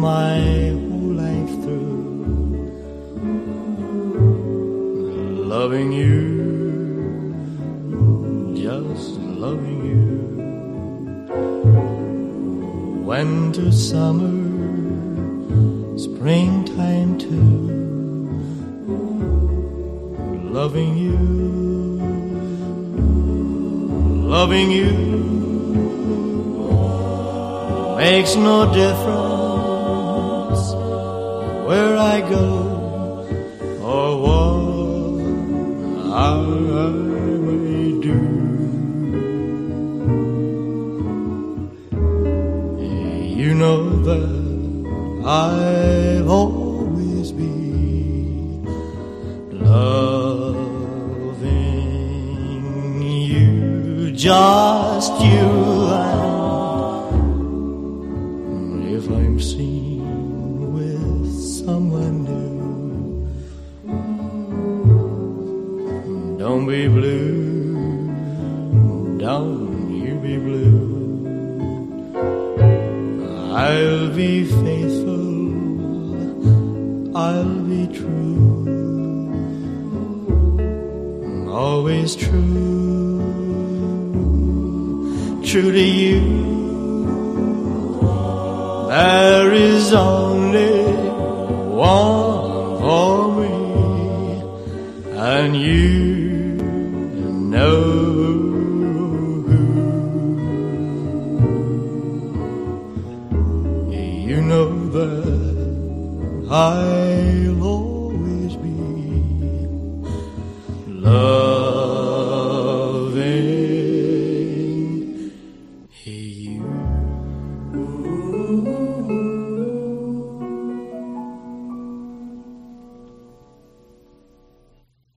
my whole life through. Loving you, just loving you. Winter, summer, springtime too. Loving you, loving you makes no difference where I go or what I may do. You know that I've always been loving you, just you if I'm seen with someone new, don't be blue, don't you be blue. I'll be faithful, I'll be true, always true, true to you. There is only one for me, and you know who. You know that I'll always be loved.